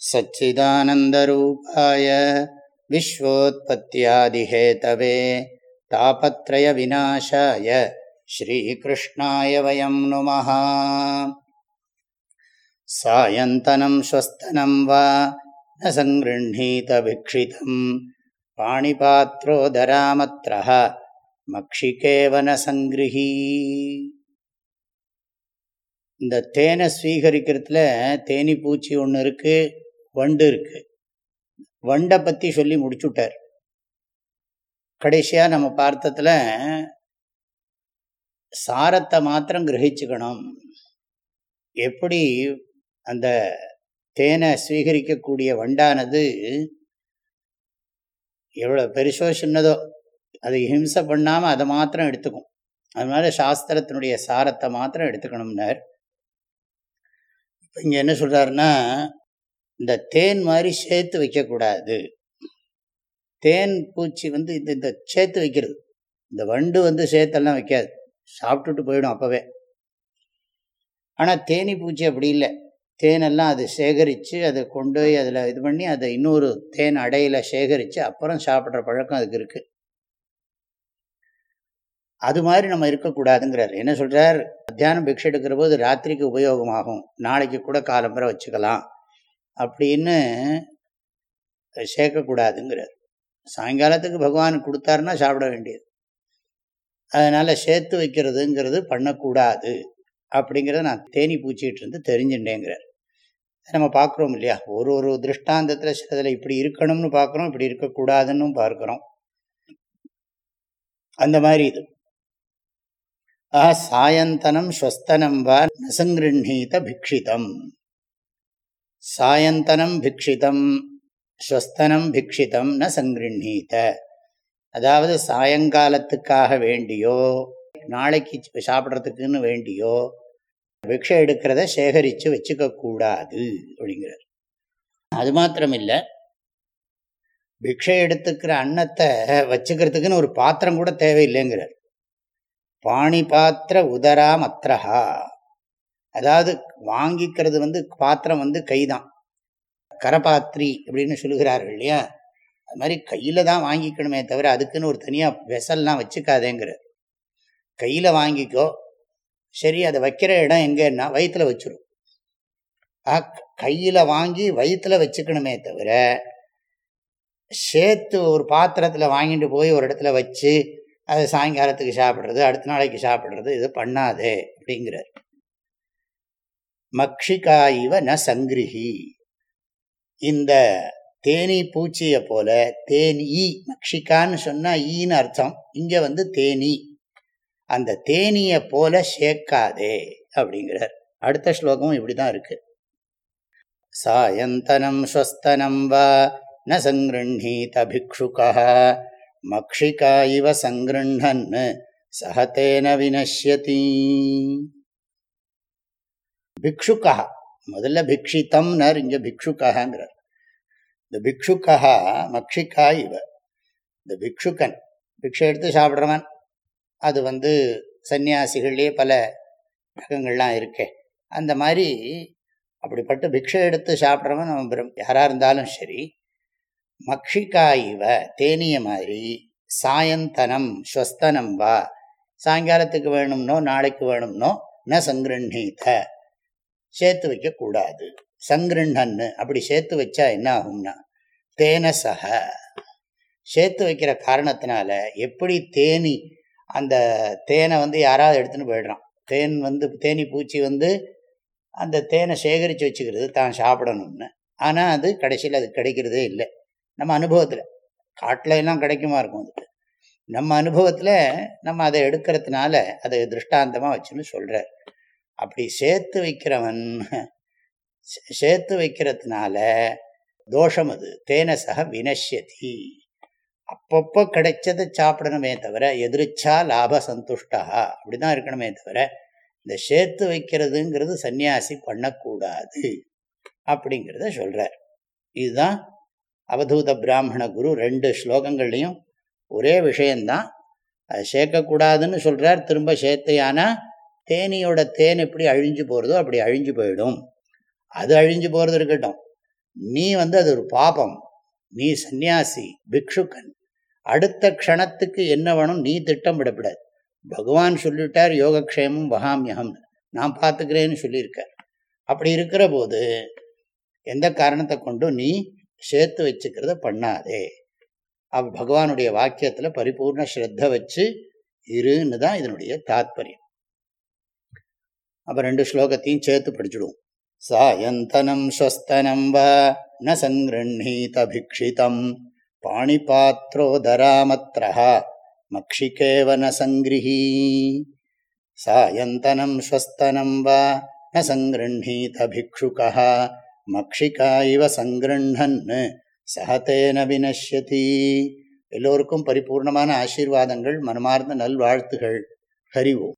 सच्चिदानन्दरूपाय विश्वोत्पत्त्यादिहेतवे तापत्रयविनाशाय श्रीकृष्णाय वयं नुमः सायन्तनं श्वस्तनं वा न सङ्गृह्णीतभिक्षितं पाणिपात्रोदरामत्रः मक्षिकेव न सङ्गृही இந்த தேனை ஸ்வீகரிக்கிறதுல தேனி பூச்சி ஒன்று இருக்குது வண்டு இருக்குது வண்டை பற்றி சொல்லி முடிச்சுட்டார். கடைசியாக நம்ம பார்த்ததில் சாரத்தை மாத்திரம் கிரகிச்சுக்கணும். எப்படி அந்த தேனை சுவீகரிக்கக்கூடிய வண்டானது எவ்வளோ பெருசோ சின்னதோ அதை ஹிம்சை பண்ணாமல் அதை மாத்திரம் எடுத்துக்கும். அதனால சாஸ்திரத்தினுடைய சாரத்தை மாத்திரம் எடுத்துக்கணும்னார். இங்கே என்ன சொல்கிறாருன்னா இந்த தேன் மாதிரி சேர்த்து வைக்கக்கூடாது. தேன் பூச்சி வந்து இந்த இந்த சேர்த்து வைக்கிறது. இந்த வண்டு வந்து சேர்த்தெல்லாம் வைக்காது. சாப்பிட்டுட்டு போயிடும் அப்போவே. ஆனால் தேனி பூச்சி அப்படி இல்லை. தேனெல்லாம் அது சேகரித்து அதை கொண்டு போய் அதில் இது பண்ணி அதை இன்னொரு தேன் அடையில் சேகரித்து அப்புறம் சாப்பிட்ற பழக்கம் அதுக்கு இருக்குது அது மாதிரி நம்ம இருக்கக்கூடாதுங்கிறார். என்ன சொல்கிறார் மத்தியானம் பிக்ஷை எடுக்கிற போது ராத்திரிக்கு உபயோகமாகும். நாளைக்கு கூட காலம்பரை வச்சுக்கலாம். அப்படின்னு சேர்க்கக்கூடாதுங்கிறார். சாயங்காலத்துக்கு பகவான் கொடுத்தாருன்னா சாப்பிட வேண்டியது. அதனால் சேர்த்து வைக்கிறதுங்கிறது பண்ணக்கூடாது அப்படிங்கிறத நான் தேனி பூச்சிகிட்டு இருந்து தெரிஞ்சுட்டேங்கிறார் நம்ம பார்க்குறோம் இல்லையா? ஒரு ஒரு திருஷ்டாந்தத்தில் சிலதில் இப்படி இருக்கணும்னு பார்க்குறோம் இப்படி இருக்கக்கூடாதுன்னு பார்க்குறோம். அந்த மாதிரி இது. ஆஹ் சாயந்தனம் ஸ்வஸ்தனம் வா நசங்கிருணீத பிக்ஷிதம். சாயந்தனம் பிக்ஷிதம் ஸ்வஸ்தனம் பிக்ஷிதம் ந சங்கிருணீத அதாவது சாயங்காலத்துக்காக வேண்டியோ நாளைக்கு சாப்பிட்றதுக்குன்னு வேண்டியோ பிக்ஷை எடுக்கிறத சேகரித்து வச்சுக்கக்கூடாது அப்படிங்கிறார். அது மாத்திரம் இல்லை பிக்ஷை எடுத்துக்கிற அன்னத்தை வச்சுக்கிறதுக்குன்னு ஒரு பாத்திரம் கூட தேவையில்லைங்கிறார். பாணி பாத்திர உதரா மத்ரஹா அதாவது வாங்கிக்கிறது வந்து பாத்திரம் வந்து கைதான். கரபாத்திரி அப்படின்னு சொல்லுகிறார்கள் இல்லையா? அது மாதிரி கையில் தான் வாங்கிக்கணுமே தவிர அதுக்குன்னு ஒரு தனியாக வெசல்லாம் வச்சுக்காதேங்கிற கையில் வாங்கிக்கோ. சரி அதை வைக்கிற இடம் எங்கன்னா வயிற்றுல வச்சிடும் கையில் வாங்கி வயிற்றில் வச்சுக்கணுமே தவிர சேர்த்து ஒரு பாத்திரத்தில் வாங்கிட்டு போய் ஒரு இடத்துல வச்சு அதை சாயங்காலத்துக்கு சாப்பிட்றது அடுத்த நாளைக்கு சாப்பிட்றது இது பண்ணாதே அப்படிங்கிறார். மக்ஷிகா இவ ந சங்கிருஹி. இந்த தேனி பூச்சியை போல தேனி மக்ஷிகான்னு சொன்னால் ஈன்னு அர்த்தம். இங்கே வந்து தேனி. அந்த தேனியை போல சேர்க்காதே அப்படிங்கிறார். அடுத்த ஸ்லோகமும் இப்படி தான் இருக்கு. சாயந்தனம் ஸ்வஸ்தனம் வா ந சங்கிருணீத பிக்ஷுகா மக்ஷிகா இவ சங்கிருண்ணன் சகத்தேன வினஷ்யதி பிக்ஷுக்கா முதல்ல பிக்ஷித்தம்னர் இங்கே பிக்ஷுக்காங்கிறார் இந்த பிக்ஷுக்கா மக்ஷிக்கா இவ இந்த பிக்ஷுக்கன் பிக்ஷை எடுத்து சாப்பிட்றவன் அது வந்து சன்னியாசிகள்லேயே பல ரகங்கள்லாம் இருக்கே அந்த மாதிரி அப்படிப்பட்ட பிக்ஷை எடுத்து சாப்பிட்றவன் அவன் யாராக இருந்தாலும் சரி மக்ஷிக்கா இவ தேனிய மாதிரி சாயந்தனம் ஸ்வஸ்தனம் வா சாயங்காலத்துக்கு வேணும்னோ நாளைக்கு வேணும்னோ ந சங்கிருணீத சேர்த்து வைக்கக்கூடாது. சங்கிருண்ணன்னு அப்படி சேர்த்து வச்சா என்ன ஆகும்னா தேன சக. சேர்த்து வைக்கிற காரணத்தினால எப்படி தேனி அந்த தேனை வந்து யாராவது எடுத்துன்னு போயிடுறான். தேன் வந்து தேனி பூச்சி வந்து அந்த தேனை சேகரித்து வச்சுக்கிறது தான் சாப்பிடணும்னு. ஆனால் அது கடைசியில் அது கிடைக்கிறதே இல்லை. நம்ம அனுபவத்தில் காட்டில் எல்லாம் கிடைக்குமா இருக்கும் அதுக்கு. நம்ம அனுபவத்தில் நம்ம அதை எடுக்கிறதுனால அதை திருஷ்டாந்தமாக வச்சுன்னு சொல்கிறார் அப்படி சேர்த்து வைக்கிறவன் சேர்த்து வைக்கிறதுனால தோஷம் அது. தேனசக வினஷ்யதி. அப்பப்போ கிடைச்சதை சாப்பிடணுமே தவிர எதிர்ச்சா லாப சந்துஷ்டா அப்படிதான் இருக்கணுமே தவிர இந்த சேர்த்து வைக்கிறதுங்கிறது சன்னியாசி பண்ணக்கூடாது அப்படிங்கிறத சொல்கிறார் இதுதான் அவதூத பிராமண குரு ரெண்டு ஸ்லோகங்கள்லையும் ஒரே விஷயந்தான் அதை சேர்க்கக்கூடாதுன்னு சொல்கிறார் திரும்ப சேர்த்தையானா தேனியோட தேன் எப்படி அழிஞ்சு போகிறதோ அப்படி அழிஞ்சு போயிடும். அது அழிஞ்சு போகிறது இருக்கட்டும். நீ வந்து அது ஒரு பாபம். நீ சந்நியாசி பிக்ஷுக்கன். அடுத்த க்ஷணத்துக்கு என்ன வேணும் நீ திட்டம் விடப்படாது. பகவான் சொல்லிட்டார் யோகக்ஷேமம் வகாமியகம் நான் பார்த்துக்கிறேன்னு சொல்லியிருக்கார் அப்படி இருக்கிற போது எந்த காரணத்தை கொண்டும் நீ சேர்த்து வச்சுக்கிறத பண்ணாதே. அவ் பகவானுடைய வாக்கியத்தில் பரிபூர்ண ஸ்ரத்த வச்சு இருன்னு தான் இதனுடைய தாத்பரியம். அப்போ ரெண்டு ஸ்லோகத்தையும் சேர்த்து படிச்சுடுவோம். சாயந்தனம் ஸ்வஸ்தனம் வா ந சங்கிருணீத பிக்ஷிதம் பாணிபாத்ரோதராமத்ரஹா மக்ஷிகேவ ந சங்கிருஹீ. சாயந்தனம் ஸ்வஸ்தனம் வா ந சங்கிருணீத பிக்ஷுகா மக்ஷிகா இவ சங்கிருண்ணன் சகத்தேன வினஷ்யதி எல்லோருக்கும் பரிபூர்ணமான ஆசீர்வாதங்கள் மனமார்ந்த நல்வாழ்த்துகள். ஹரிவோம்